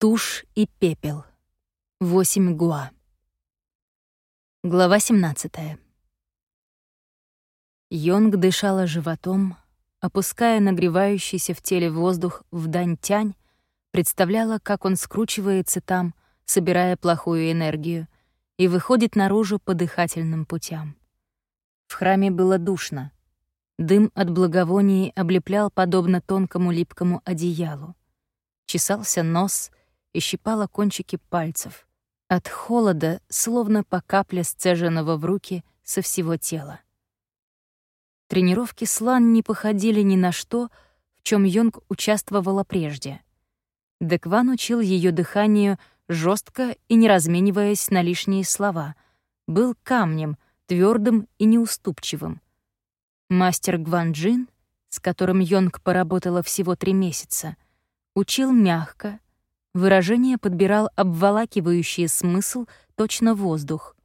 Тушь и пепел. Восемь гуа. Глава 17. Йонг дышала животом, опуская нагревающийся в теле воздух в дань-тянь, представляла, как он скручивается там, собирая плохую энергию, и выходит наружу по дыхательным путям. В храме было душно. Дым от благовоний облеплял подобно тонкому липкому одеялу. Чесался нос и щипало кончики пальцев. От холода, словно по капле сцеженного в руки со всего тела. Тренировки слан не походили ни на что, в чем Йонг участвовала прежде. Декван учил ее дыханию жестко и не размениваясь на лишние слова. Был камнем, твердым и неуступчивым. Мастер Гванджин, с которым Йонг поработала всего три месяца, учил мягко, выражение подбирал обволакивающий смысл точно воздух.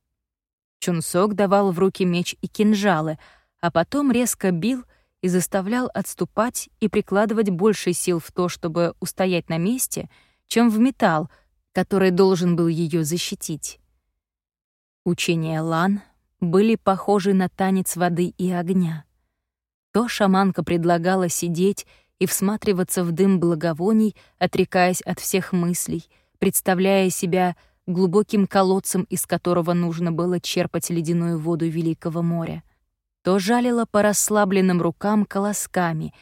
Чунсок давал в руки меч и кинжалы, а потом резко бил и заставлял отступать и прикладывать больше сил в то, чтобы устоять на месте, чем в металл, который должен был ее защитить. Учения Лан были похожи на танец воды и огня. То шаманка предлагала сидеть и всматриваться в дым благовоний, отрекаясь от всех мыслей, представляя себя глубоким колодцем, из которого нужно было черпать ледяную воду Великого моря. То жалила по расслабленным рукам колосками,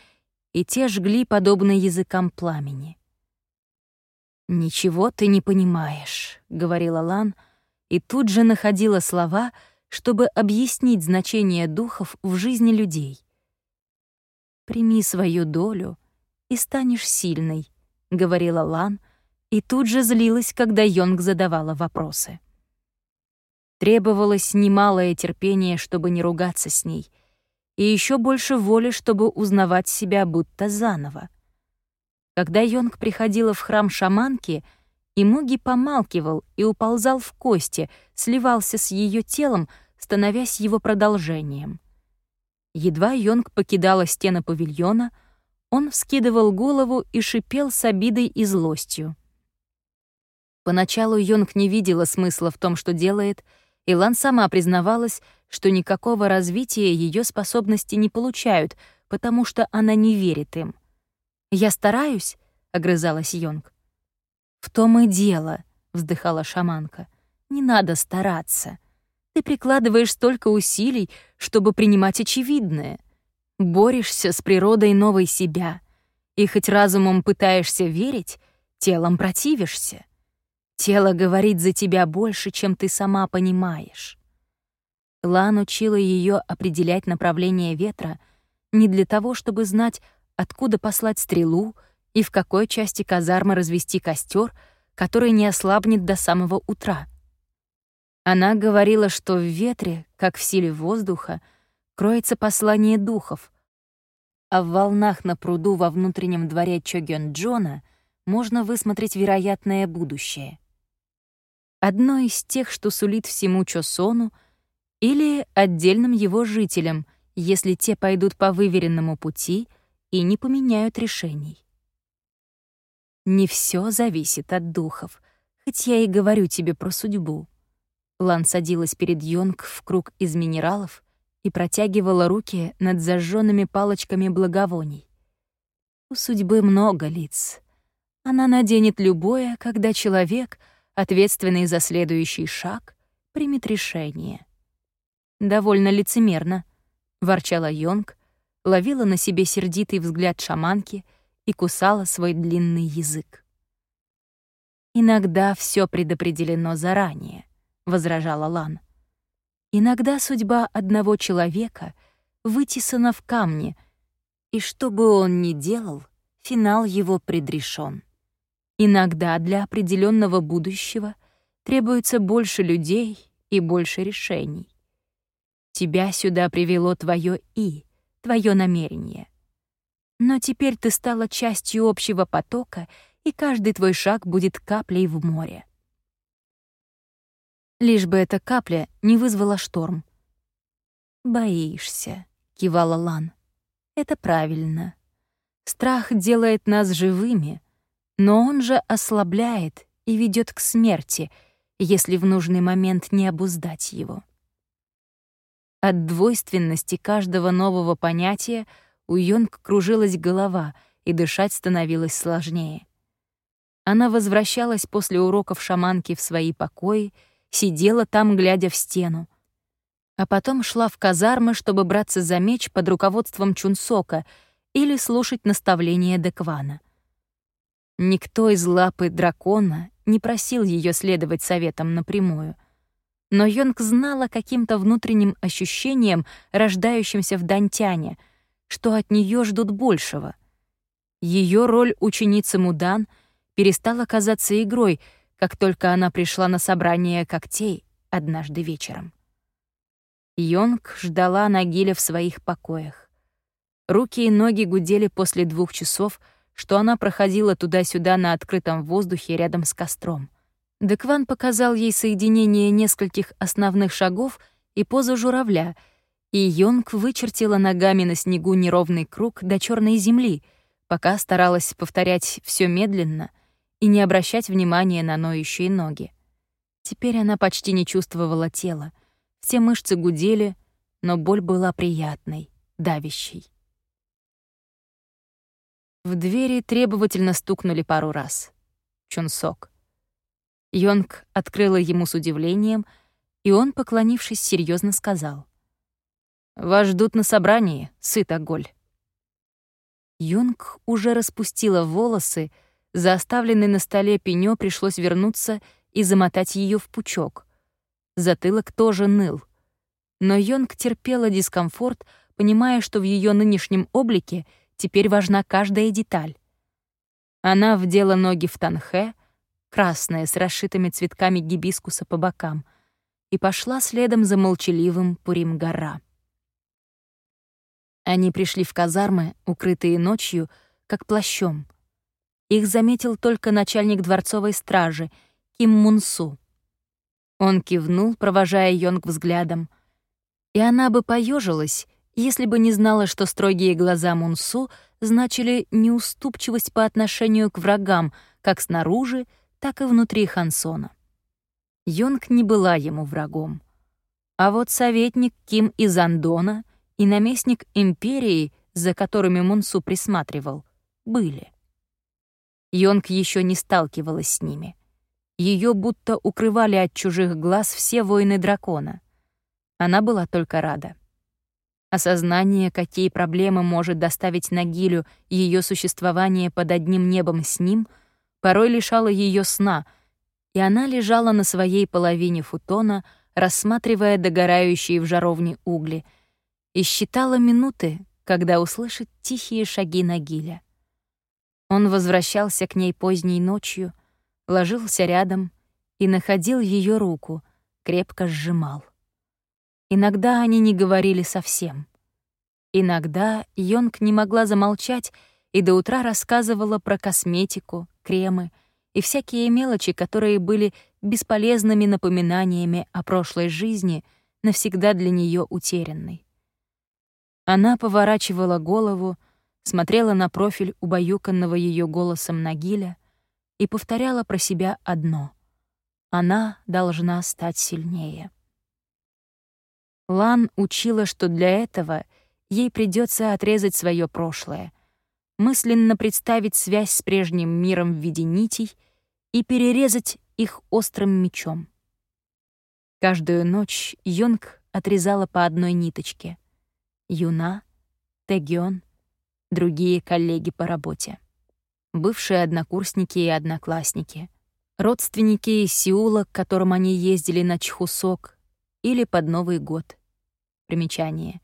и те жгли подобно языкам пламени. «Ничего ты не понимаешь», — говорила Лан, и тут же находила слова, чтобы объяснить значение духов в жизни людей. «Прими свою долю и станешь сильной», — говорила Лан, и тут же злилась, когда Йонг задавала вопросы. Требовалось немалое терпение, чтобы не ругаться с ней, и еще больше воли, чтобы узнавать себя будто заново. Когда Йонг приходила в храм шаманки, Имуги помалкивал и уползал в кости, сливался с ее телом, становясь его продолжением. Едва Йонг покидала стены павильона, он вскидывал голову и шипел с обидой и злостью. Поначалу Йонг не видела смысла в том, что делает, и Лан сама признавалась, что никакого развития ее способности не получают, потому что она не верит им. «Я стараюсь», — огрызалась Йонг. «В том и дело», — вздыхала шаманка. «Не надо стараться. Ты прикладываешь столько усилий, чтобы принимать очевидное. Борешься с природой новой себя. И хоть разумом пытаешься верить, телом противишься. Тело говорит за тебя больше, чем ты сама понимаешь». Лан учила ее определять направление ветра не для того, чтобы знать, откуда послать стрелу и в какой части казармы развести костер, который не ослабнет до самого утра. Она говорила, что в ветре, как в силе воздуха, кроется послание духов, а в волнах на пруду во внутреннем дворе Чогён Джона можно высмотреть вероятное будущее. Одно из тех, что сулит всему Чосону, или отдельным его жителям, если те пойдут по выверенному пути — и не поменяют решений. Не все зависит от духов, хоть я и говорю тебе про судьбу. Лан садилась перед Йонг в круг из минералов и протягивала руки над зажженными палочками благовоний. У судьбы много лиц. Она наденет любое, когда человек, ответственный за следующий шаг, примет решение. «Довольно лицемерно», — ворчала Йонг, ловила на себе сердитый взгляд шаманки и кусала свой длинный язык. «Иногда все предопределено заранее», — возражала Лан. «Иногда судьба одного человека вытесана в камне, и что бы он ни делал, финал его предрешен. Иногда для определенного будущего требуется больше людей и больше решений. Тебя сюда привело твое «и», твое намерение. Но теперь ты стала частью общего потока, и каждый твой шаг будет каплей в море. Лишь бы эта капля не вызвала шторм. «Боишься», — кивала Лан. «Это правильно. Страх делает нас живыми, Но он же ослабляет и ведет к смерти, если в нужный момент не обуздать его. От двойственности каждого нового понятия у Йонг кружилась голова, и дышать становилось сложнее. Она возвращалась после уроков шаманки в свои покои, сидела там, глядя в стену, а потом шла в казармы, чтобы браться за меч под руководством Чунсока или слушать наставления Деквана. Никто из лапы дракона не просил ее следовать советам напрямую. Но Йонг знала каким-то внутренним ощущением, рождающимся в Дантяне, что от нее ждут большего. Ее роль ученицы Мудан перестала казаться игрой, как только она пришла на собрание когтей однажды вечером. Йонг ждала Нагиля в своих покоях. Руки и ноги гудели после двух часов, что она проходила туда-сюда на открытом воздухе рядом с костром. Декван показал ей соединение нескольких основных шагов и позу журавля, и Йонг вычертила ногами на снегу неровный круг до черной земли, пока старалась повторять все медленно и не обращать внимания на ноющие ноги. Теперь она почти не чувствовала тела — все мышцы гудели, но боль была приятной, давящей. В двери требовательно стукнули пару раз. Чунсок. Йонг открыла ему с удивлением, и он, поклонившись, серьезно сказал. «Вас ждут на собрании, сыта голь». Йонг уже распустила волосы, за оставленный на столе пенё пришлось вернуться и замотать ее в пучок — Затылок тоже ныл. Но Йонг терпела дискомфорт, понимая, что в ее нынешнем облике теперь важна каждая деталь. Она вдела ноги в танхе, красное с расшитыми цветками гибискуса по бокам, и пошла следом за молчаливым Пурим-гора. Они пришли в казармы, укрытые ночью, как плащом. Их заметил только начальник дворцовой стражи, Ким Мунсу. Он кивнул, провожая Йонг взглядом. И она бы поежилась, если бы не знала, что строгие глаза Мунсу значили неуступчивость по отношению к врагам, как снаружи, так и внутри Хансона. Йонг не была ему врагом. А вот советник Ким из Андона и наместник империи, за которыми Мунсу присматривал, были. Йонг еще не сталкивалась с ними — ее будто укрывали от чужих глаз все воины дракона. Она была только рада. Осознание, какие проблемы может доставить Нагилю ее существование под одним небом с ним, порой лишало ее сна, и она лежала на своей половине футона, рассматривая догорающие в жаровне угли, и считала минуты, когда услышит тихие шаги Нагиля. Он возвращался к ней поздней ночью — ложился рядом и находил ее руку, крепко сжимал. Иногда они не говорили совсем. Иногда Йонг не могла замолчать и до утра рассказывала про косметику, кремы и всякие мелочи, которые были бесполезными напоминаниями о прошлой жизни, навсегда для нее утерянной. Она поворачивала голову, смотрела на профиль убаюканного ее голосом Нагиля, и повторяла про себя одно — она должна стать сильнее. Лан учила, что для этого ей придется отрезать свое прошлое, мысленно представить связь с прежним миром в виде нитей и перерезать их острым мечом. Каждую ночь Йонг отрезала по одной ниточке. Юна, Тегён, другие коллеги по работе бывшие однокурсники и одноклассники, родственники из Сеула, к которым они ездили на Чхусок, или под Новый год. Примечание.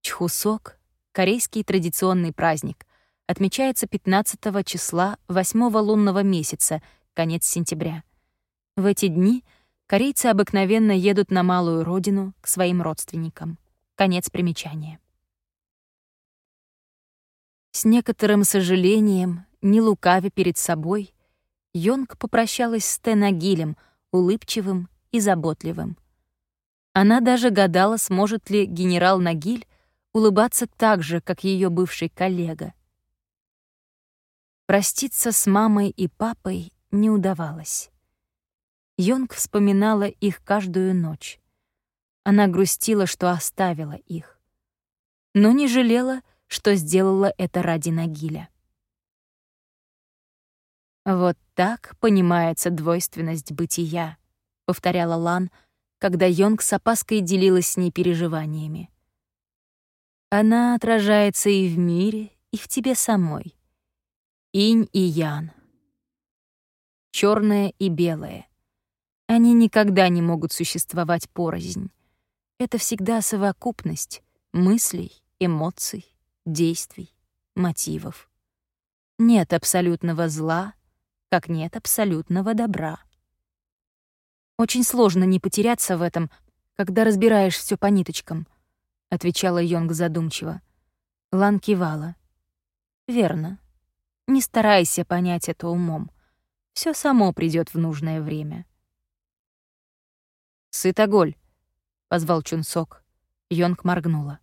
Чхусок — корейский традиционный праздник, отмечается 15 числа 8 лунного месяца, конец сентября. В эти дни корейцы обыкновенно едут на малую родину к своим родственникам. Конец примечания. С некоторым сожалением не лукавя перед собой, Йонг попрощалась с Тенагилем, улыбчивым и заботливым. Она даже гадала, сможет ли генерал Нагиль улыбаться так же, как ее бывший коллега. Проститься с мамой и папой не удавалось. Йонг вспоминала их каждую ночь. Она грустила, что оставила их. Но не жалела, что сделала это ради Нагиля. «Вот так понимается двойственность бытия», — повторяла Лан, когда Йонг с опаской делилась с ней переживаниями. «Она отражается и в мире, и в тебе самой. Инь и Ян. Черное и белое. Они никогда не могут существовать порознь. Это всегда совокупность мыслей, эмоций, действий, мотивов. Нет абсолютного зла, как нет абсолютного добра. Очень сложно не потеряться в этом, когда разбираешь все по ниточкам, отвечала Йонг задумчиво. Лан кивала. Верно. Не старайся понять это умом. Все само придет в нужное время. Сытоголь, позвал Чунсок. Йонг моргнула.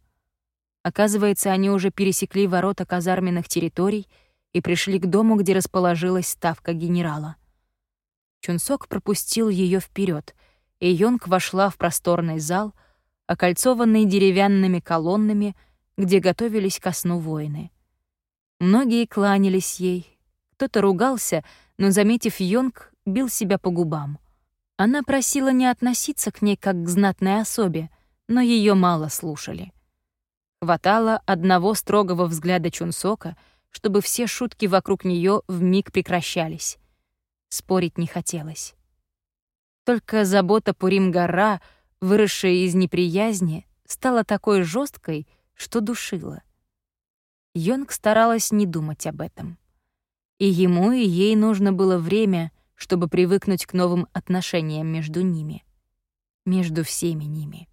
Оказывается, они уже пересекли ворота казарменных территорий и пришли к дому, где расположилась ставка генерала. Чунсок пропустил ее вперед, и Йонг вошла в просторный зал, окольцованный деревянными колоннами, где готовились ко сну воины. Многие кланялись ей, кто-то ругался, но, заметив Йонг, бил себя по губам. Она просила не относиться к ней как к знатной особе, но ее мало слушали. Хватало одного строгого взгляда Чунсока, чтобы все шутки вокруг нее вмиг прекращались. Спорить не хотелось. Только забота Пурим-гора, выросшая из неприязни, стала такой жесткой, что душила. Йонг старалась не думать об этом. И ему, и ей нужно было время — чтобы привыкнуть к новым отношениям между ними. Между всеми ними.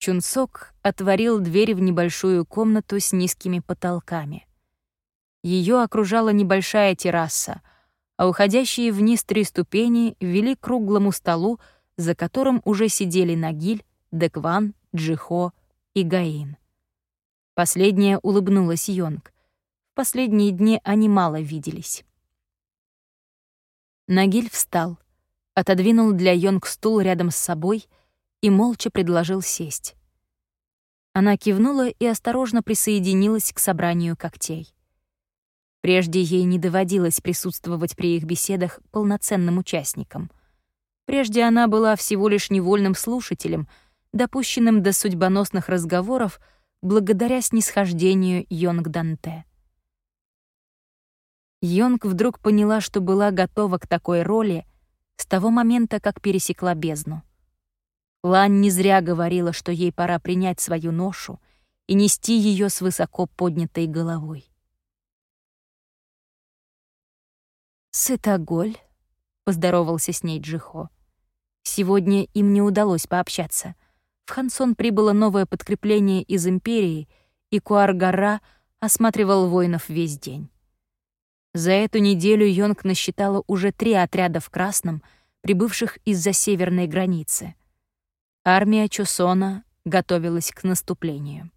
Чунсок отворил дверь в небольшую комнату с низкими потолками. Ее окружала небольшая терраса, а уходящие вниз три ступени вели к круглому столу, за которым уже сидели Нагиль, Декван, Джихо и Гаин. Последняя улыбнулась Йонг. В последние дни они мало виделись. Нагиль встал, отодвинул для Йонг стул рядом с собой и молча предложил сесть. Она кивнула и осторожно присоединилась к собранию когтей. Прежде ей не доводилось присутствовать при их беседах полноценным участником. Прежде она была всего лишь невольным слушателем, допущенным до судьбоносных разговоров благодаря снисхождению Йонг Данте. Йонг вдруг поняла, что была готова к такой роли с того момента, как пересекла бездну. Лан не зря говорила, что ей пора принять свою ношу и нести ее с высоко поднятой головой. «Сытоголь», — поздоровался с ней Джихо. Сегодня им не удалось пообщаться. В Хансон прибыло новое подкрепление из Империи, и Куар-гора осматривал воинов весь день. За эту неделю Йонг насчитала уже три отряда в красном, прибывших из-за северной границы. Армия Чусона готовилась к наступлению.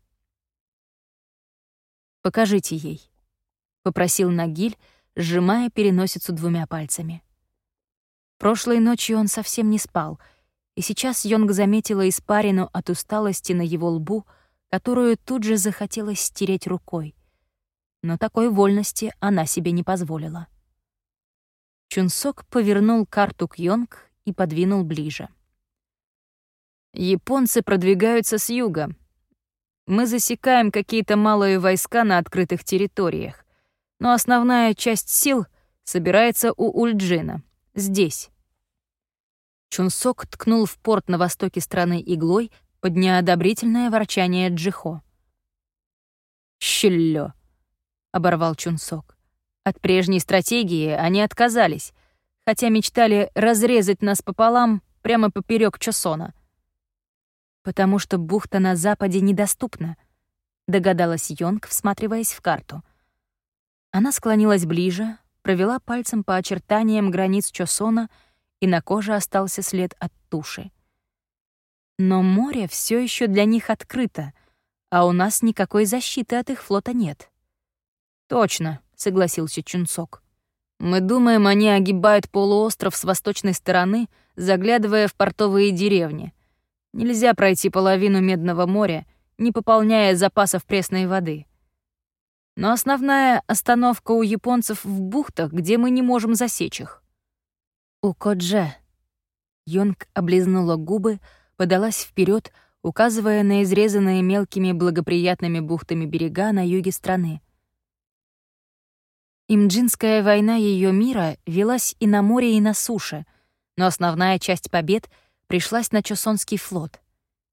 «Покажите ей», — попросил Нагиль, сжимая переносицу двумя пальцами. Прошлой ночью он совсем не спал, и сейчас Йонг заметила испарину от усталости на его лбу, которую тут же захотелось стереть рукой — но такой вольности она себе не позволила. Чунсок повернул карту к Йонг и подвинул ближе. «Японцы продвигаются с юга. Мы засекаем какие-то малые войска на открытых территориях, но основная часть сил собирается у Ульджина, здесь». Чунсок ткнул в порт на востоке страны иглой под неодобрительное ворчание Джихо. «Щелё!» оборвал Чунсок. От прежней стратегии они отказались, хотя мечтали разрезать нас пополам прямо поперек Чосона. «Потому что бухта на западе недоступна», — догадалась Йонг, всматриваясь в карту. Она склонилась ближе, провела пальцем по очертаниям границ Чосона, и на коже остался след от туши. Но море все еще для них открыто, а у нас никакой защиты от их флота нет. «Точно», — согласился Чунцок. Мы думаем, они огибают полуостров с восточной стороны, заглядывая в портовые деревни. Нельзя пройти половину Медного моря, не пополняя запасов пресной воды. Но основная остановка у японцев в бухтах, где мы не можем засечь их. У Кодже. Йонг облизнула губы, подалась вперед, указывая на изрезанные мелкими благоприятными бухтами берега на юге страны. Имджинская война ее мира велась и на море, и на суше, но основная часть побед пришлась на Чосонский флот.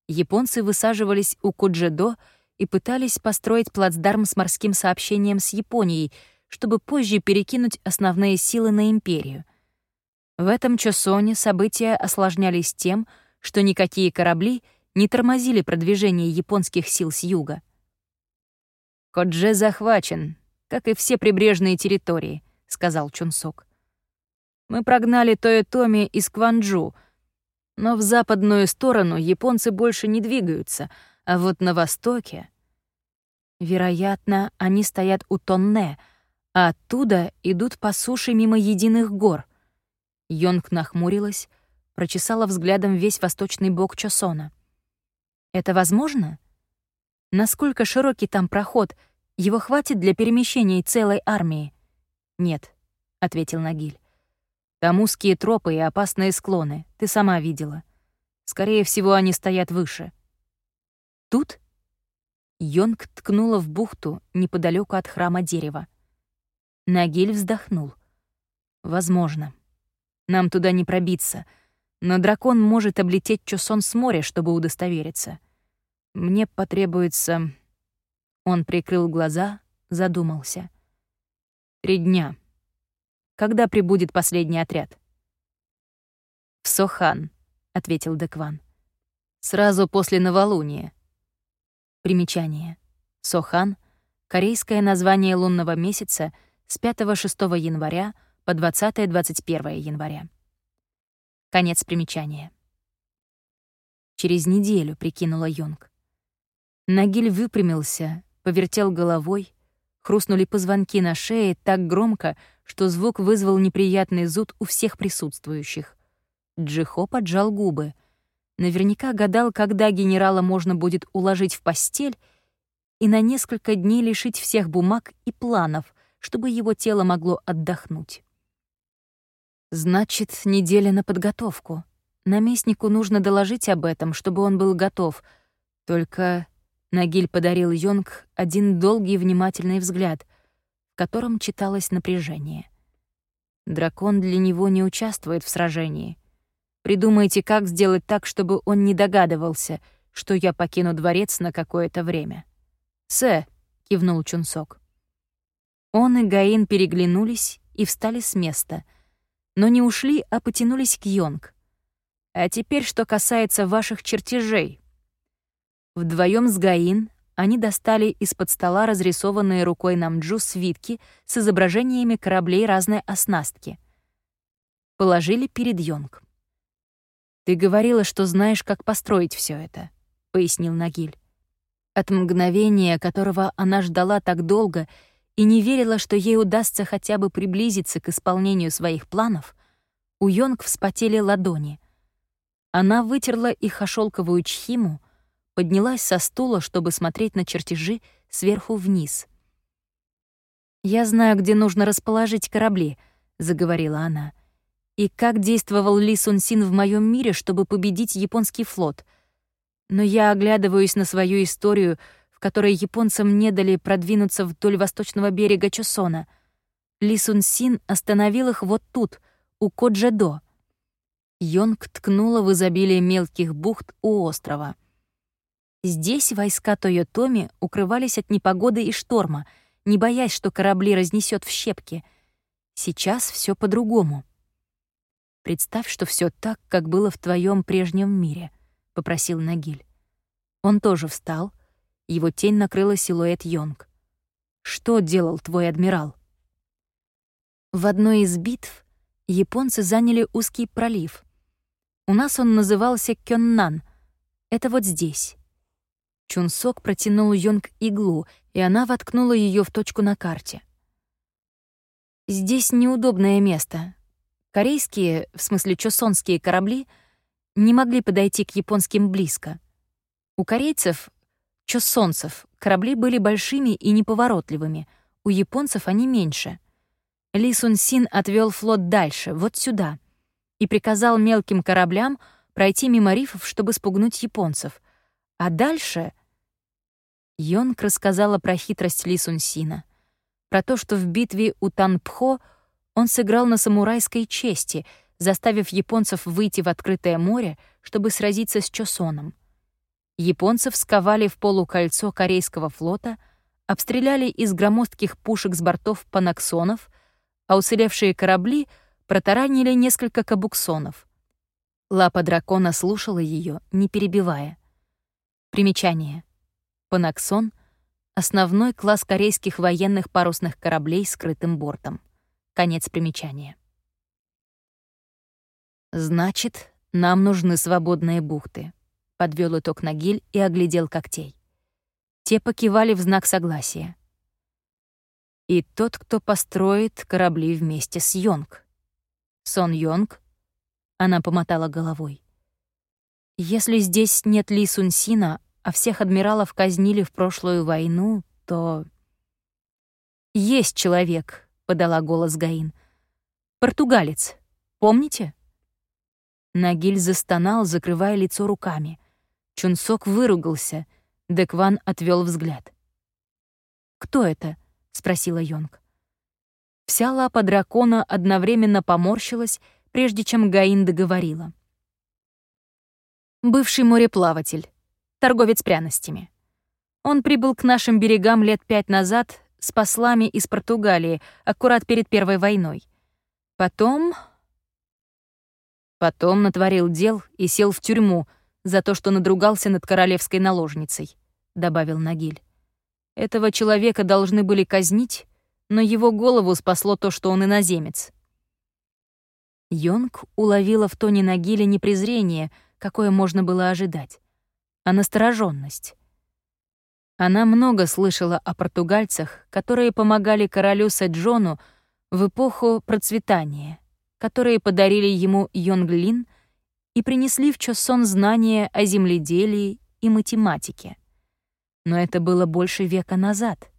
Японцы высаживались у Куджедо и пытались построить плацдарм с морским сообщением с Японией, чтобы позже перекинуть основные силы на империю. В этом Чосоне события осложнялись тем, что никакие корабли не тормозили продвижение японских сил с юга. «Кодже захвачен, как и все прибрежные территории», — сказал Чунсок. «Мы прогнали Тойотоми из Кванджу, но в западную сторону японцы больше не двигаются — а вот на востоке... Вероятно, они стоят у Тонне, а оттуда идут по суше мимо единых гор. Йонг нахмурилась, прочесала взглядом весь восточный бок Чосона. «Это возможно? Насколько широкий там проход? Его хватит для перемещения целой армии?» «Нет», — ответил Нагиль. «Там узкие тропы и опасные склоны, ты сама видела. Скорее всего, они стоят выше. Тут Йонг ткнула в бухту неподалеку от храма дерева. Нагиль вздохнул. «Возможно. Нам туда не пробиться, но дракон может облететь Чосон с моря, чтобы удостовериться. Мне потребуется...» Он прикрыл глаза, задумался. «Три дня. Когда прибудет последний отряд?» «В Сохан», — ответил Декван. «Сразу после новолуния. Примечание. Сохан — корейское название лунного месяца с 5-6 января по 20-21 января. Конец примечания. Через неделю, прикинула Йонг. Нагиль выпрямился, повертел головой, хрустнули позвонки на шее так громко, что звук вызвал неприятный зуд у всех присутствующих. Джихо поджал губы — Наверняка гадал, когда генерала можно будет уложить в постель и на несколько дней лишить всех бумаг и планов, чтобы его тело могло отдохнуть. Значит, неделя на подготовку. Наместнику нужно доложить об этом, чтобы он был готов. Только Нагиль подарил Йонг один долгий внимательный взгляд, котором читалось напряжение. Дракон для него не участвует в сражении. Придумайте, как сделать так, чтобы он не догадывался, что я покину дворец на какое-то время. «Сэ», — кивнул Чунсок. Он и Гаин переглянулись и встали с места, но не ушли, а потянулись к Йонг. «А теперь, что касается ваших чертежей». Вдвоем с Гаин они достали из-под стола разрисованные рукой Намджу свитки с изображениями кораблей разной оснастки. Положили перед Йонг. «Ты говорила, что знаешь, как построить все это», — пояснил Нагиль. От мгновения, которого она ждала так долго и не верила, что ей удастся хотя бы приблизиться к исполнению своих планов, у Йонг вспотели ладони. Она вытерла их о шелковую чхиму, поднялась со стула, чтобы смотреть на чертежи сверху вниз. «Я знаю, где нужно расположить корабли», — заговорила она и как действовал Ли Сун Син в моем мире, чтобы победить японский флот. Но я оглядываюсь на свою историю, в которой японцам не дали продвинуться вдоль восточного берега Чосона. Ли Сун Син остановил их вот тут, у Коджедо. Йонг ткнула в изобилие мелких бухт у острова. Здесь войска Тойотоми укрывались от непогоды и шторма, не боясь, что корабли разнесет в щепки. Сейчас все по-другому. Представь, что все так, как было в твоем прежнем мире, попросил Нагиль. Он тоже встал, его тень накрыла силуэт Йонг. Что делал твой адмирал? В одной из битв японцы заняли узкий пролив. У нас он назывался Кённан. Это вот здесь. Чунсок протянул Йонг иглу, и она воткнула ее в точку на карте. Здесь неудобное место. Корейские, в смысле чосонские корабли, не могли подойти к японским близко. У корейцев, чосонцев, корабли были большими и неповоротливыми, у японцев они меньше. Ли Сун Син отвел флот дальше, вот сюда, и приказал мелким кораблям пройти мимо рифов, чтобы спугнуть японцев. А дальше... Йонг рассказала про хитрость Ли Сун Сина про то, что в битве у Танпхо он сыграл на самурайской чести, заставив японцев выйти в открытое море, чтобы сразиться с Чосоном. Японцев сковали в полукольцо корейского флота, обстреляли из громоздких пушек с бортов панаксонов, а уцелевшие корабли протаранили несколько кабуксонов. Лапа дракона слушала ее, не перебивая. Примечание. Панаксон — Основной класс корейских военных парусных кораблей с скрытым бортом. Конец примечания. «Значит, нам нужны свободные бухты», — подвел итог Нагиль и оглядел когтей. Те покивали в знак согласия. «И тот, кто построит корабли вместе с Йонг». «Сон Йонг?» — она помотала головой. «Если здесь нет Ли Сунсина, а всех адмиралов казнили в прошлую войну, то... «Есть человек», — подала голос Гаин. «Португалец. Помните?» Нагиль застонал, закрывая лицо руками. Чунсок выругался. Декван отвел взгляд. «Кто это?» — спросила Йонг. Вся лапа дракона одновременно поморщилась, прежде чем Гаин договорила. «Бывший мореплаватель торговец пряностями. Он прибыл к нашим берегам лет пять назад с послами из Португалии, аккурат перед Первой войной. Потом... Потом натворил дел и сел в тюрьму за то, что надругался над королевской наложницей, — добавил Нагиль. Этого человека должны были казнить, но его голову спасло то, что он иноземец. Йонг уловила в тоне Нагиля непрезрение, какое можно было ожидать а настороженность. Она много слышала о португальцах, которые помогали королю Сэджону в эпоху процветания, которые подарили ему Йонглин и принесли в Чосон знания о земледелии и математике. Но это было больше века назад.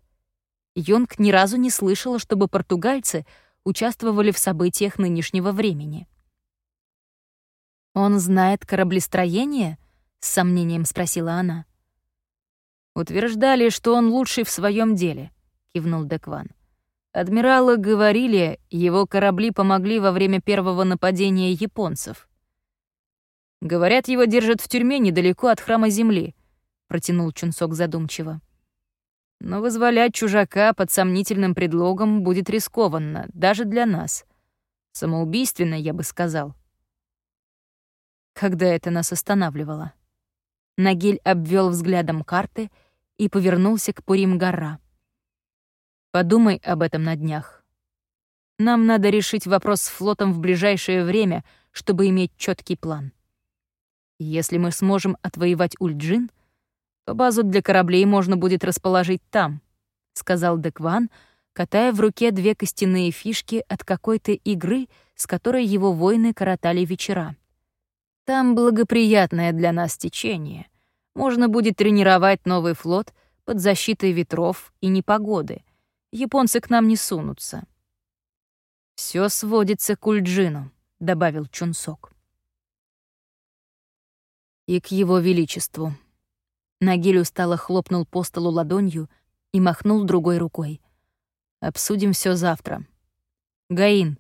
Йонг ни разу не слышала, чтобы португальцы участвовали в событиях нынешнего времени. «Он знает кораблестроение?» — с сомнением спросила она. «Утверждали, что он лучший в своем деле», — кивнул Декван. «Адмиралы говорили, его корабли помогли во время первого нападения японцев». «Говорят, его держат в тюрьме недалеко от храма Земли», — протянул Чунсок задумчиво. «Но вызволять чужака под сомнительным предлогом будет рискованно, даже для нас. Самоубийственно, я бы сказал». Когда это нас останавливало? Нагиль обвел взглядом карты и повернулся к Пурим-гора. «Подумай об этом на днях. Нам надо решить вопрос с флотом в ближайшее время, чтобы иметь четкий план. Если мы сможем отвоевать Ульджин, то базу для кораблей можно будет расположить там», — сказал Декван, катая в руке две костяные фишки от какой-то игры, с которой его воины коротали вечера. Там благоприятное для нас течение. Можно будет тренировать новый флот под защитой ветров и непогоды. Японцы к нам не сунутся. Все сводится к Ульджину», — добавил Чунсок. «И к его величеству». Нагиль устало хлопнул по столу ладонью и махнул другой рукой. «Обсудим все завтра. Гаин,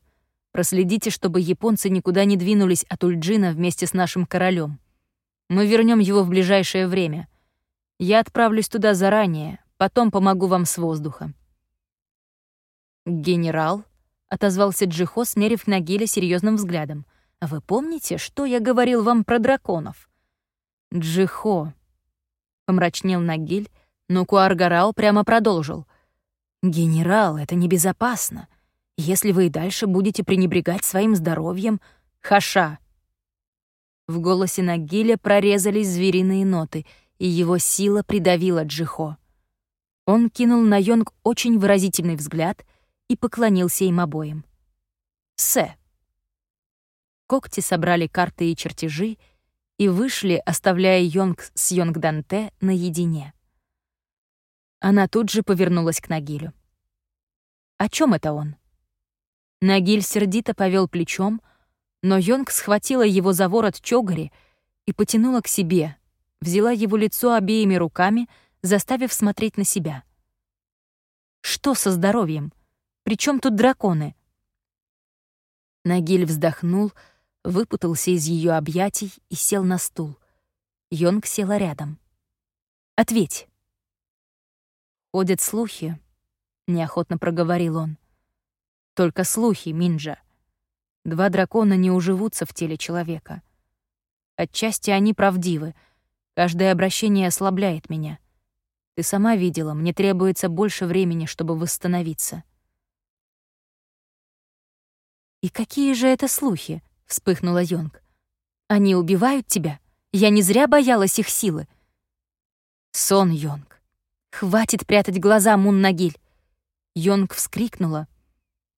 Проследите, чтобы японцы никуда не двинулись от Ульджина вместе с нашим королем. Мы вернем его в ближайшее время. Я отправлюсь туда заранее, потом помогу вам с воздуха». «Генерал?» — отозвался Джихо, смерив Нагиля серьезным взглядом. «А вы помните, что я говорил вам про драконов?» «Джихо», — помрачнел Нагиль, но Куаргарал прямо продолжил. «Генерал, это небезопасно. Если вы и дальше будете пренебрегать своим здоровьем, хаша!» В голосе Нагиля прорезались звериные ноты, и его сила придавила Джихо. Он кинул на Йонг очень выразительный взгляд и поклонился им обоим. «Сэ». Когти собрали карты и чертежи и вышли, оставляя Йонг с Йонг Данте наедине. Она тут же повернулась к Нагилю. «О чем это он?» Нагиль сердито повел плечом, но Йонг схватила его за ворот чогари и потянула к себе, взяла его лицо обеими руками, заставив смотреть на себя. «Что со здоровьем? Причем тут драконы?» Нагиль вздохнул, выпутался из ее объятий и сел на стул. Йонг села рядом. «Ответь». «Ходят слухи», — неохотно проговорил он. Только слухи, Минджа. Два дракона не уживутся в теле человека. Отчасти они правдивы. Каждое обращение ослабляет меня. Ты сама видела, мне требуется больше времени, чтобы восстановиться. «И какие же это слухи?» — вспыхнула Йонг. «Они убивают тебя? Я не зря боялась их силы». «Сон, Йонг. Хватит прятать глаза, Муннагиль!» Йонг вскрикнула,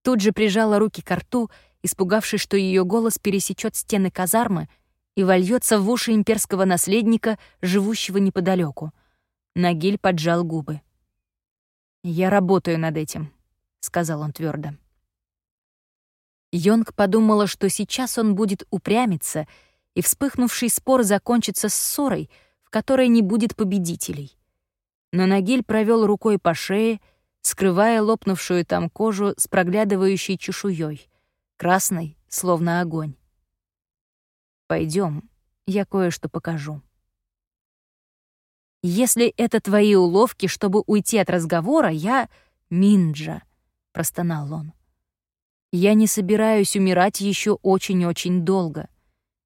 Тут же прижала руки к рту, испугавшись, что ее голос пересечет стены казармы и вольется в уши имперского наследника, живущего неподалеку. Нагиль поджал губы. «Я работаю над этим», — сказал он твердо. Йонг подумала, что сейчас он будет упрямиться, и вспыхнувший спор закончится ссорой, в которой не будет победителей. Но Нагиль провел рукой по шее, скрывая лопнувшую там кожу с проглядывающей чешуей, красной, словно огонь. Пойдем, я кое-что покажу. Если это твои уловки, чтобы уйти от разговора, я Минджа, простонал он. Я не собираюсь умирать еще очень-очень долго.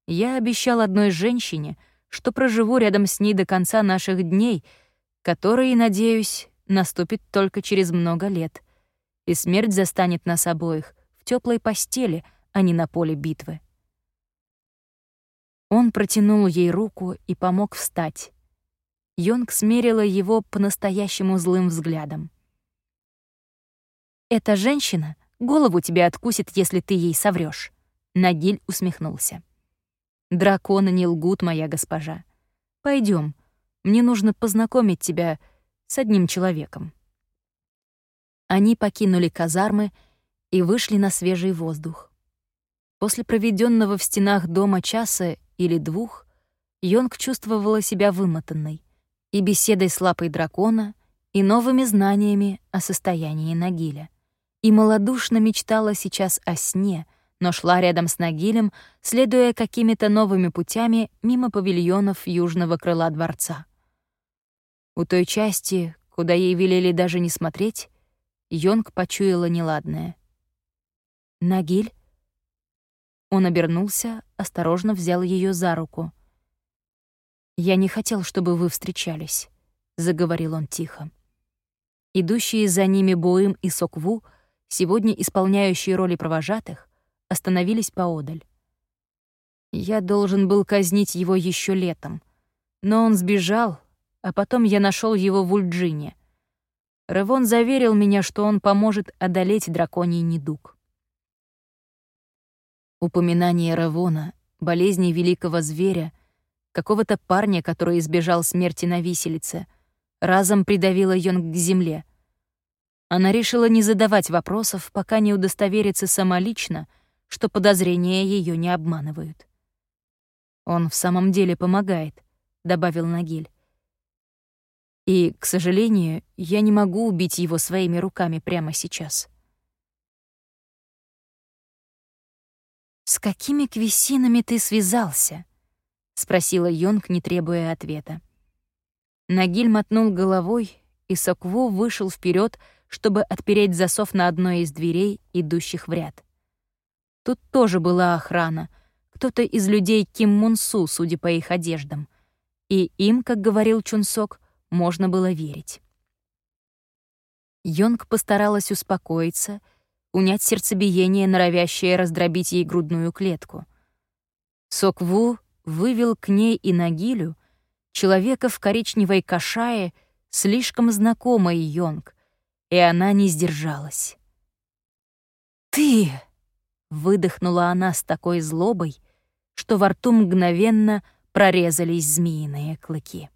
Я обещал одной женщине, что проживу рядом с ней до конца наших дней, которые, надеюсь, наступит только через много лет, и смерть застанет нас обоих теплой постели, а не на поле битвы. Он протянул ей руку и помог встать. Йонг смерила его по-настоящему злым взглядом. «Эта женщина голову тебе откусит, если ты ей соврёшь», — Нагиль усмехнулся. «Драконы не лгут, моя госпожа. Пойдем, мне нужно познакомить тебя с одним человеком. Они покинули казармы и вышли на свежий воздух. После проведенного в стенах дома часа или двух Йонг чувствовала себя вымотанной и беседой с лапой дракона, и новыми знаниями о состоянии Нагиля. И малодушно мечтала сейчас о сне, но шла рядом с Нагилем, следуя какими-то новыми путями мимо павильонов южного крыла дворца. У той части, куда ей велели даже не смотреть, Йонг почуяла неладное. «Нагиль?» Он обернулся, осторожно взял ее за руку. «Я не хотел, чтобы вы встречались», — заговорил он тихо. Идущие за ними Боим и Сокву, сегодня исполняющие роли провожатых, остановились поодаль. Я должен был казнить его еще летом, но он сбежал, а потом я нашел его в Ульджине. Ревон заверил меня, что он поможет одолеть драконий недуг. Упоминание Ревона, болезни великого зверя, какого-то парня, который избежал смерти на виселице, разом придавило Йонг к земле. Она решила не задавать вопросов, пока не удостоверится самолично, что подозрения ее не обманывают. «Он в самом деле помогает», — добавил Нагиль. И, к сожалению, я не могу убить его своими руками прямо сейчас. «С какими квесинами ты связался?» — спросила Йонг, не требуя ответа. Нагиль мотнул головой, и Сокву вышел вперед, чтобы отпереть засов на одной из дверей, идущих в ряд. Тут тоже была охрана, кто-то из людей Ким Мунсу, судя по их одеждам. И им, как говорил Чунсок, можно было верить. Йонг постаралась успокоиться, унять сердцебиение, норовящее раздробить ей грудную клетку. Сокву вывел к ней и Нагилю человека в коричневой кашае, слишком знакомой Йонг, и она не сдержалась. «Ты!» — выдохнула она с такой злобой, что во рту мгновенно прорезались змеиные клыки.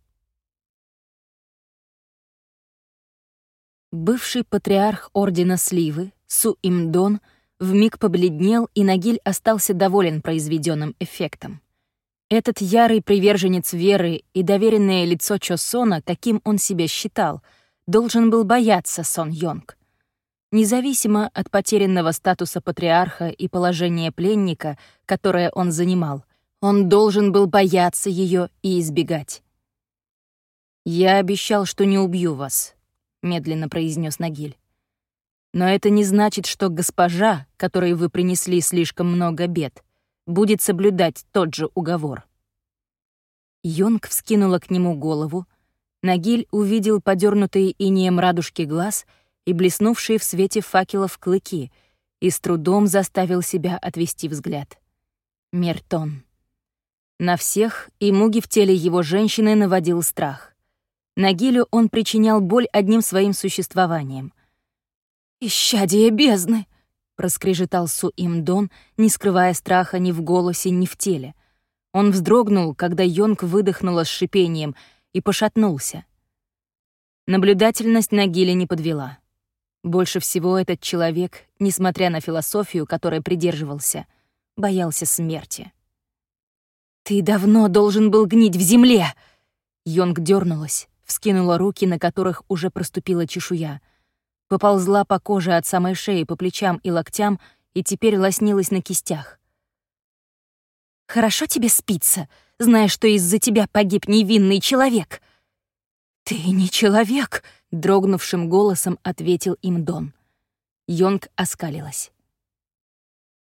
Бывший патриарх Ордена Сливы, Су-Имдон, вмиг побледнел, и Нагиль остался доволен произведенным эффектом. Этот ярый приверженец веры и доверенное лицо Чосона, каким он себя считал, должен был бояться Сон Йонг. Независимо от потерянного статуса патриарха и положения пленника, которое он занимал, он должен был бояться ее и избегать. «Я обещал, что не убью вас», — медленно произнес Нагиль. «Но это не значит, что госпожа, которой вы принесли слишком много бед, будет соблюдать тот же уговор». Йонг вскинула к нему голову. Нагиль увидел подернутые инеем радужки глаз и блеснувшие в свете факелов клыки и с трудом заставил себя отвести взгляд. Мертон. На всех и муги в теле его женщины наводил страх. Нагилю он причинял боль одним своим существованием. «Исчадие бездны!» — проскрежетал Су-Имдон, не скрывая страха ни в голосе, ни в теле. Он вздрогнул, когда Йонг выдохнула с шипением и пошатнулся. Наблюдательность Нагиля не подвела. Больше всего этот человек, несмотря на философию, которой придерживался, боялся смерти. «Ты давно должен был гнить в земле!» Йонг дернулась вскинула руки, на которых уже проступила чешуя. Поползла по коже от самой шеи по плечам и локтям и теперь лоснилась на кистях. «Хорошо тебе спится, зная, что из-за тебя погиб невинный человек?» «Ты не человек!» — дрогнувшим голосом ответил им Дон. Йонг оскалилась.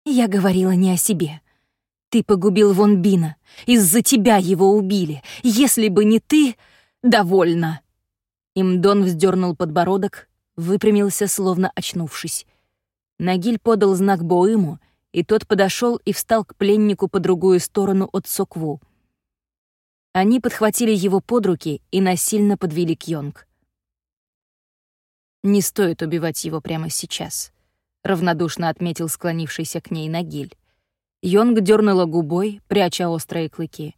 «Я говорила не о себе. Ты погубил Вон Бина. Из-за тебя его убили. Если бы не ты, «Довольно!» Имдон вздернул подбородок, выпрямился, словно очнувшись. Нагиль подал знак Боиму, и тот подошел и встал к пленнику по другую сторону от Сокву. Они подхватили его под руки и насильно подвели к Йонг. «Не стоит убивать его прямо сейчас», — равнодушно отметил склонившийся к ней Нагиль. Йонг дернула губой, пряча острые клыки.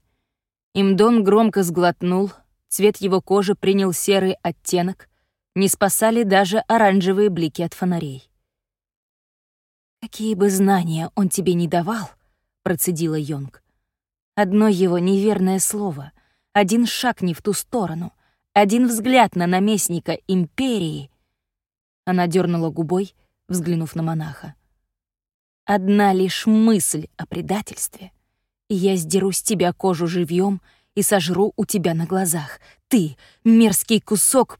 Имдон громко сглотнул, Цвет его кожи принял серый оттенок, не спасали даже оранжевые блики от фонарей. «Какие бы знания он тебе не давал», — процедила Йонг. «Одно его неверное слово, один шаг не в ту сторону, один взгляд на наместника империи». Она дернула губой, взглянув на монаха. «Одна лишь мысль о предательстве, и я сдеру с тебя кожу живьем и сожру у тебя на глазах. Ты, мерзкий кусок!»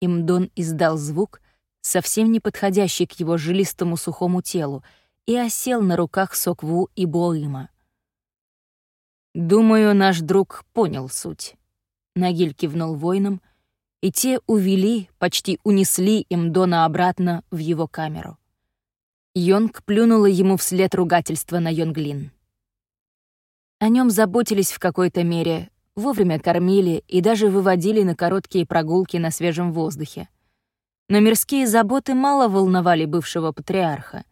Имдон издал звук, совсем не подходящий к его жилистому сухому телу, и осел на руках Сокву и Боима. «Думаю, наш друг понял суть». Нагиль кивнул воинам, и те увели, почти унесли Имдона обратно в его камеру. Йонг плюнула ему вслед ругательства на Йонглин. О нем заботились в какой-то мере, вовремя кормили и даже выводили на короткие прогулки на свежем воздухе. Но мирские заботы мало волновали бывшего патриарха.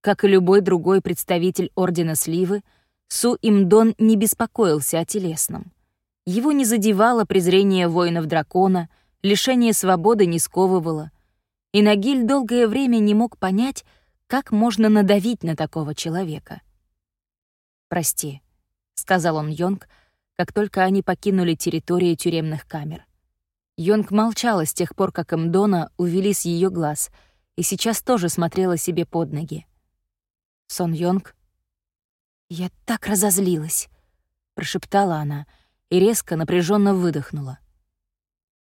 Как и любой другой представитель Ордена Сливы, Су Имдон не беспокоился о телесном. Его не задевало презрение воинов дракона, лишение свободы не сковывало. И Нагиль долгое время не мог понять, как можно надавить на такого человека. «Прости», сказал он Йонг, как только они покинули территорию тюремных камер. Йонг молчала с тех пор, как Мдона увели с ее глаз, и сейчас тоже смотрела себе под ноги. Сон Йонг. «Я так разозлилась», — прошептала она и резко, напряженно выдохнула.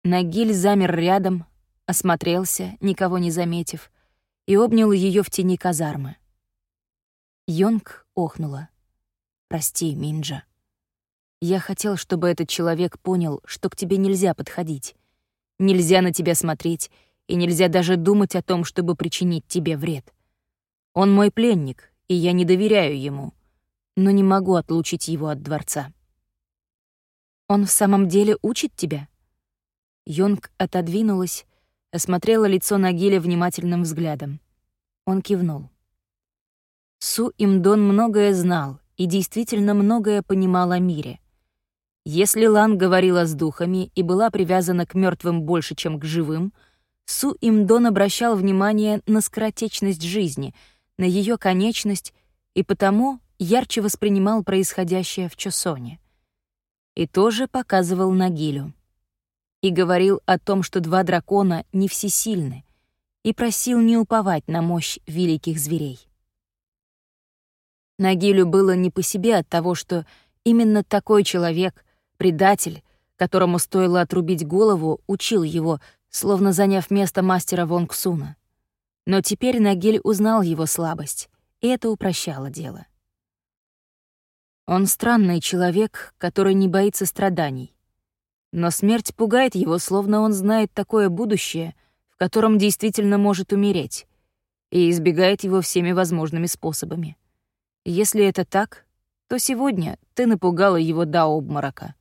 Нагиль замер рядом, осмотрелся, никого не заметив, и обнял ее в тени казармы. Йонг охнула. «Прости, Минджа. Я хотел, чтобы этот человек понял, что к тебе нельзя подходить. Нельзя на тебя смотреть, и нельзя даже думать о том, чтобы причинить тебе вред. Он мой пленник, и я не доверяю ему, но не могу отлучить его от дворца». «Он в самом деле учит тебя?» Йонг отодвинулась, осмотрела лицо Нагиля внимательным взглядом. Он кивнул. Су Имдон многое знал и действительно многое понимал о мире. Если Лан говорила с духами и была привязана к мертвым больше, чем к живым, Су Имдон обращал внимание на скоротечность жизни, на ее конечность и потому ярче воспринимал происходящее в Чосоне. И тоже показывал Нагилю. И говорил о том, что два дракона не всесильны, и просил не уповать на мощь великих зверей. Нагилю было не по себе от того, что именно такой человек, предатель, которому стоило отрубить голову, учил его, словно заняв место мастера Вонгсуна. Но теперь Нагиль узнал его слабость, и это упрощало дело. Он странный человек, который не боится страданий. Но смерть пугает его, словно он знает такое будущее, в котором действительно может умереть, и избегает его всеми возможными способами. Если это так, то сегодня ты напугала его до обморока.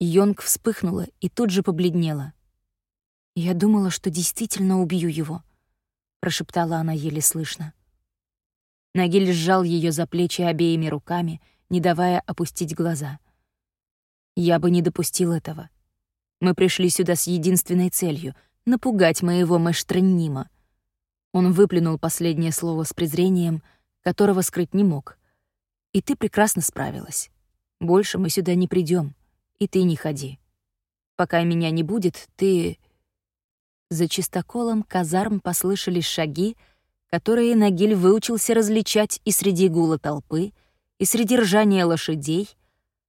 Йонг вспыхнула и тут же побледнела. «Я думала, что действительно убью его», — прошептала она еле слышно. Нагиль сжал ее за плечи обеими руками, не давая опустить глаза. «Я бы не допустил этого. Мы пришли сюда с единственной целью — напугать моего Мэштраннима». Он выплюнул последнее слово с презрением, которого скрыть не мог. «И ты прекрасно справилась. Больше мы сюда не придем, и ты не ходи. Пока меня не будет, ты...» За чистоколом казарм послышались шаги, которые Нагиль выучился различать и среди гула толпы, и среди ржания лошадей,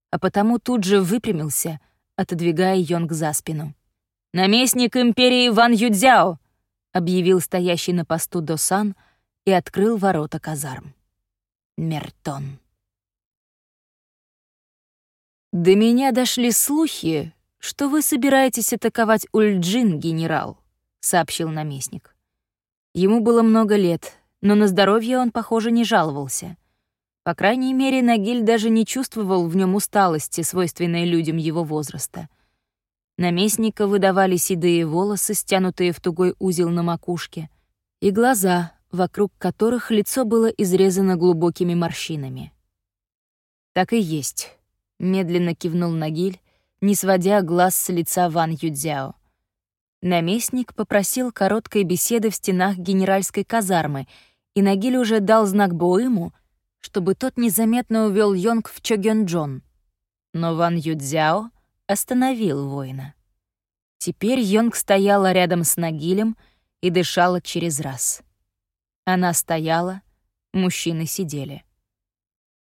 а потому тут же выпрямился, отодвигая Йонг за спину. «Наместник империи Ван Юдзяо!» — объявил стоящий на посту Досан и открыл ворота казарм. Мертон. «До меня дошли слухи, что вы собираетесь атаковать Ульджин, генерал», — сообщил наместник. Ему было много лет, но на здоровье он, похоже, не жаловался. По крайней мере, Нагиль даже не чувствовал в нем усталости, свойственной людям его возраста. Наместника выдавали седые волосы, стянутые в тугой узел на макушке, и глаза, вокруг которых лицо было изрезано глубокими морщинами. «Так и есть», — медленно кивнул Нагиль, не сводя глаз с лица Ван Юдзяо. Наместник попросил короткой беседы в стенах генеральской казармы, и Нагиль уже дал знак Боиму, чтобы тот незаметно увел Йонг в Чогёнджон. Но Ван Юдзяо остановил воина. Теперь Йонг стояла рядом с Нагилем и дышала через раз. Она стояла, мужчины сидели.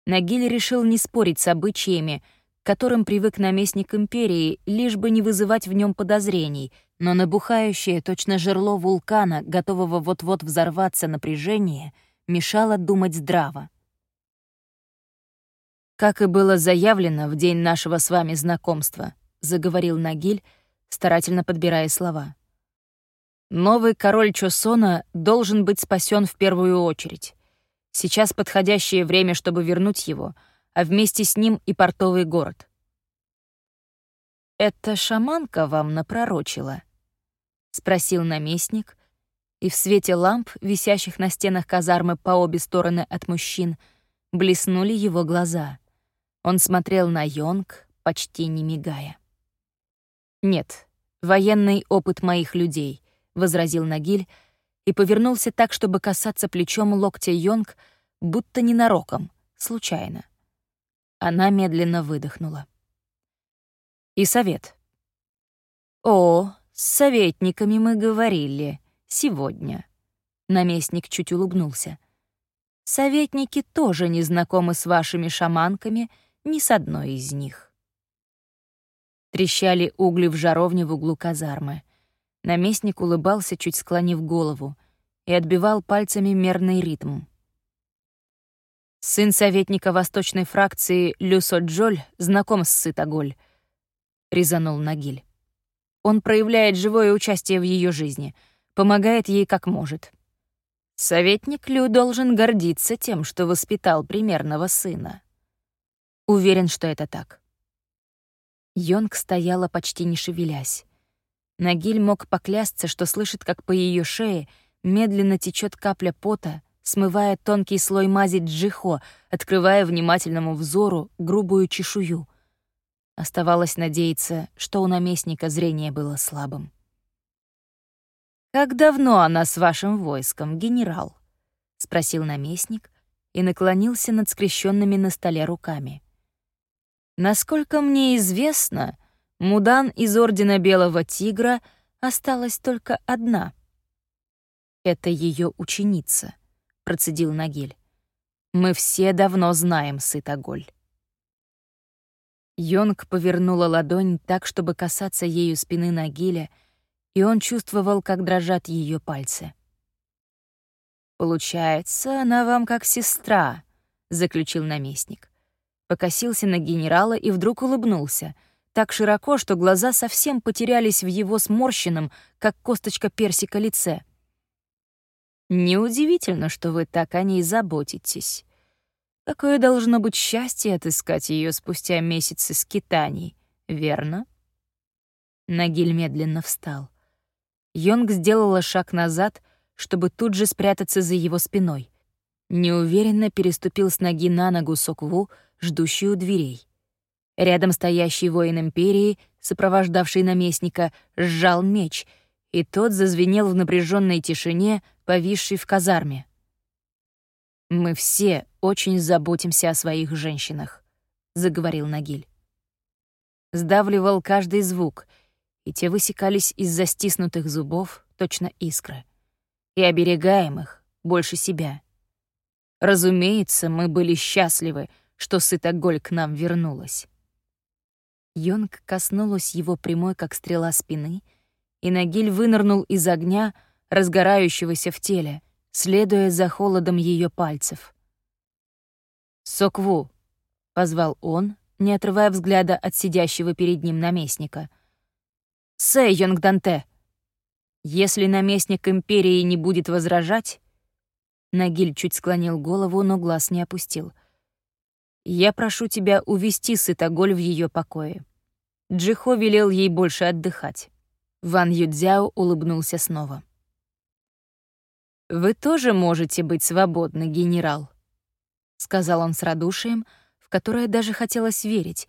Нагиль решил не спорить с обычаями, к которым привык наместник империи, лишь бы не вызывать в нем подозрений, но набухающее, точно жерло вулкана, готового вот-вот взорваться напряжение, мешало думать здраво. «Как и было заявлено в день нашего с вами знакомства», — заговорил Нагиль, старательно подбирая слова. «Новый король Чосона должен быть спасен в первую очередь. Сейчас подходящее время, чтобы вернуть его — а вместе с ним и портовый город. «Это шаманка вам напророчила?» — спросил наместник, и в свете ламп, висящих на стенах казармы по обе стороны от мужчин, блеснули его глаза. Он смотрел на Йонг, почти не мигая. «Нет, военный опыт моих людей», — возразил Нагиль и повернулся так, чтобы касаться плечом локтя Йонг, будто ненароком, случайно. Она медленно выдохнула. И совет. «О, с советниками мы говорили. Сегодня». Наместник чуть улыбнулся. «Советники тоже не знакомы с вашими шаманками, ни с одной из них». Трещали угли в жаровне в углу казармы. Наместник улыбался, чуть склонив голову, и отбивал пальцами мерный ритм. Сын советника восточной фракции Люсо Джоль знаком с Сытоголь, резанул Нагиль. Он проявляет живое участие в ее жизни, помогает ей как может. Советник Лю должен гордиться тем, что воспитал примерного сына. Уверен, что это так. Йонг стояла почти не шевелясь. Нагиль мог поклясться, что слышит, как по ее шее медленно течет капля пота, смывая тонкий слой мази джихо, открывая внимательному взору грубую чешую. Оставалось надеяться, что у наместника зрение было слабым. «Как давно она с вашим войском, генерал?» — спросил наместник и наклонился над скрещенными на столе руками. «Насколько мне известно, Мудан из Ордена Белого Тигра осталась только одна. Это ее ученица», — процедил Нагиль. «Мы все давно знаем Сытоголь». Йонг повернула ладонь так, чтобы касаться ею спины Нагиля, и он чувствовал, как дрожат ее пальцы. «Получается, она вам как сестра», — заключил наместник. Покосился на генерала и вдруг улыбнулся, так широко, что глаза совсем потерялись в его сморщенном, как косточка персика, лице. «Неудивительно, что вы так о ней заботитесь. Какое должно быть счастье отыскать ее спустя месяцы скитаний, верно?» Нагиль медленно встал. Йонг сделала шаг назад, чтобы тут же спрятаться за его спиной. Неуверенно переступил с ноги на ногу Сокву, ждущую дверей. Рядом стоящий воин Империи, сопровождавший наместника, сжал меч, и тот зазвенел в напряженной тишине, повисшей в казарме. «Мы все очень заботимся о своих женщинах», — заговорил Нагиль. Сдавливал каждый звук — и те высекались из застиснутых зубов, точно искры. И оберегаем их больше себя. Разумеется, мы были счастливы, что Сытоголь к нам вернулась. Йонг коснулась его прямой, как стрела спины, и Нагиль вынырнул из огня, разгорающегося в теле, следуя за холодом ее пальцев. «Сокву!» — позвал он, не отрывая взгляда от сидящего перед ним наместника — Сэй Йонгданте, если наместник империи не будет возражать...» Нагиль чуть склонил голову, но глаз не опустил. «Я прошу тебя увести Сытоголь в ее покое». Джихо велел ей больше отдыхать. Ван Юдзяо улыбнулся снова. «Вы тоже можете быть свободны, генерал», — сказал он с радушием, в которое даже хотелось верить,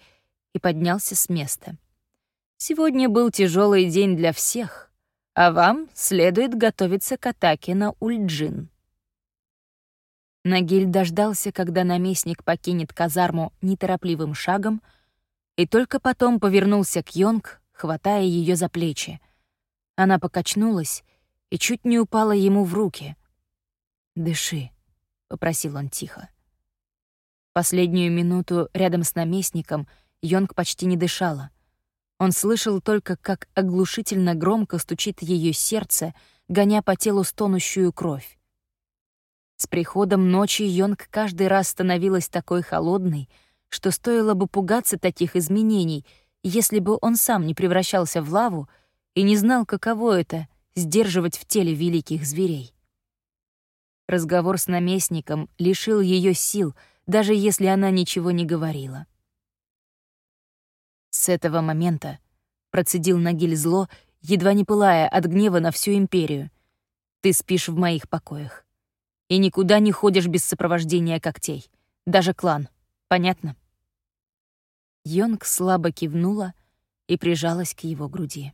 и поднялся с места. Сегодня был тяжелый день для всех, а вам следует готовиться к атаке на Ульджин. Нагиль дождался, когда наместник покинет казарму неторопливым шагом, и только потом повернулся к Йонг, хватая ее за плечи. Она покачнулась и чуть не упала ему в руки. «Дыши», — попросил он тихо. Последнюю минуту рядом с наместником Йонг почти не дышала. Он слышал только, как оглушительно громко стучит ее сердце, гоня по телу стонущую кровь. С приходом ночи Йонг каждый раз становилась такой холодной, что стоило бы пугаться таких изменений, если бы он сам не превращался в лаву и не знал, каково это — сдерживать в теле великих зверей. Разговор с наместником лишил ее сил, даже если она ничего не говорила. С этого момента процедил Нагиль зло, едва не пылая от гнева на всю империю. Ты спишь в моих покоях. И никуда не ходишь без сопровождения когтей. Даже клан. Понятно? Йонг слабо кивнула и прижалась к его груди.